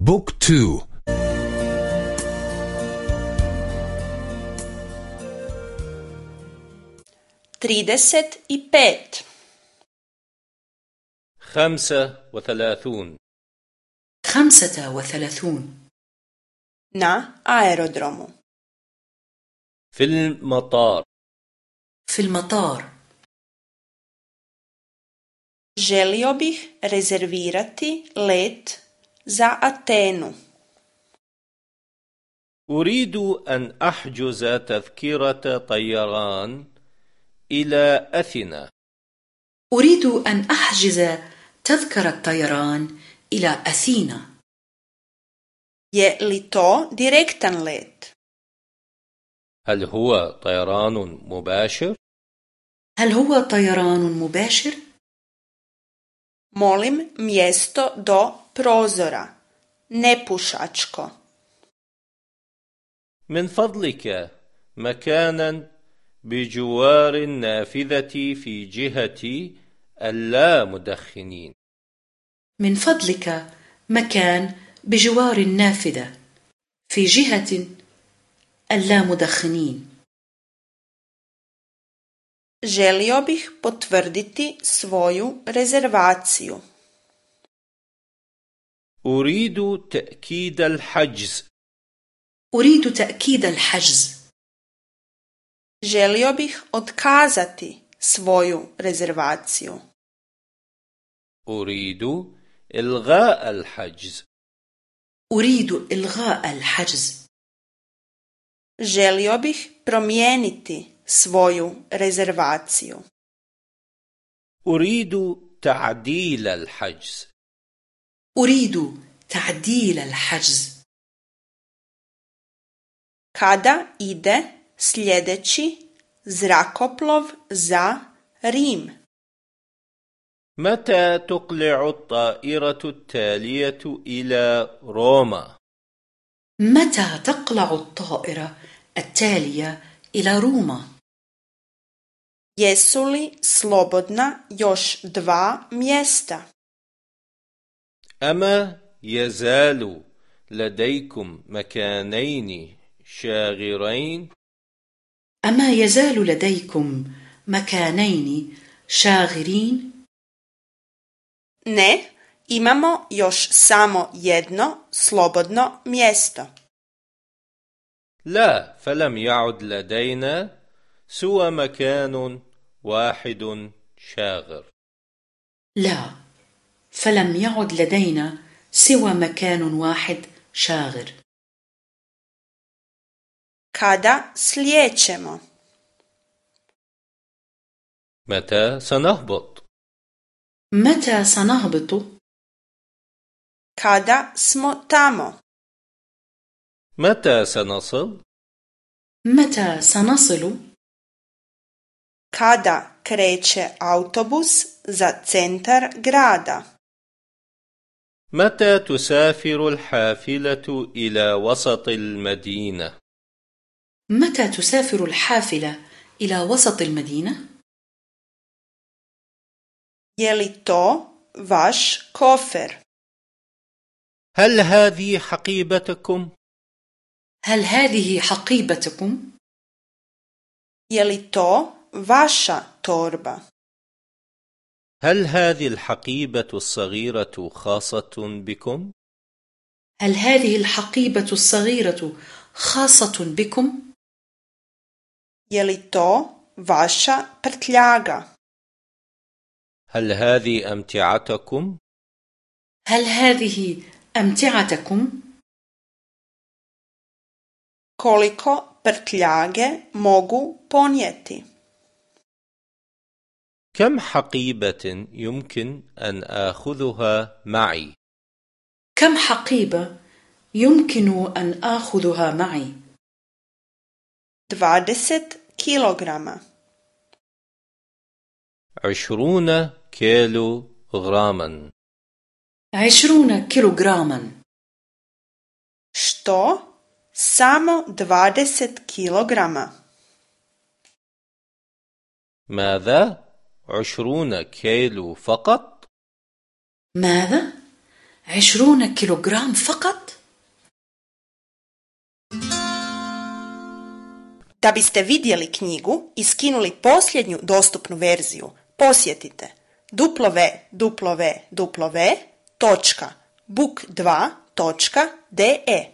Book two. Trideset i pet خمسة وثلاثون. خمسة وثلاثون. Na aerodromu في المطار. في المطار. Želio bih rezervirati let za Atenu. أريد أن أحجز تذكرة طيران إلى أثينا أريد أن أحجز تذكرة طيران إلى أثينا Je li to direktan let? هل هو طيران مباشر؟ هل هو طيران مباشر؟ Molim mjesto do prozora. Nepušačko. من فضلك مكانا بجوار النافذة في جهة اللامدخنين من فضلك مكان بجوار النافذة في جهة اللامدخنين Želio bih potvrditi svoju rezervaciju. أريد تأكيد الحجز. أريد تأكيد الحجز. Želio bih otkazati svoju rezervaciju. أريد إلغاء الحجز. أريد إلغاء الحجز. Želio bih promijeniti svoju rezervaciju. أريد تعديل الحجز. أريد تعديل الحجز Kada ide sljedeći zrakoplov za Rim? متى تقلع الطائرة التالية إلى روما؟ متى تقلع الطائرة التالية إلى روما؟ Jesu li slobodna još dva mjesta? أما يزال لديكم مكانين شاغرين أما يزال لديكم مكانين شاغرين؟ Ne, imamo još samo jedno slobodno mjesto. لا فلم يعد لدينا سوى مكان واحد شاغر لا فلم يعد لدينا سوى مكان واحد شاغر Kada slijećemo? متى سنهبط؟ متى سنهبط؟ Kada smo tamo? متى سنصل؟ متى سنصل؟ Kada kreće autobus za centar grada? متى تسافر الحافلة إلى وسط المدينة؟ متى تسافر الحافلة إلى وسط المدينة؟ Je li to vaš kofer? هل هذه حقيبتكم؟ هل هذه حقيبتكم؟ Je li to vaša torba? هل هذه الحقيبة الصغيرة خاصة بكم؟ هل هذه الحقيبة الصغيرة خاصة بكم؟ Je li to vaša prtljaga? هل هذه أمتعتكم؟ هل هذه أمتعتكم؟ Koliko prtljage mogu ponijeti? كم حقيبة يمكن أن آخذها معي؟ كم حقيبة يمكن أن آخذها معي؟ 20 kilograma. عشرون كيلو غراما عشرون كيلوغراما Što? Samo 20 kilograma. ماذا؟ عشرون كيلو فقط؟ ماذا؟ عشرون كيلوغرام فقط؟ Da biste vidjeli knjigu i skinuli posljednju dostupnu verziju, posjetite www.book2.de.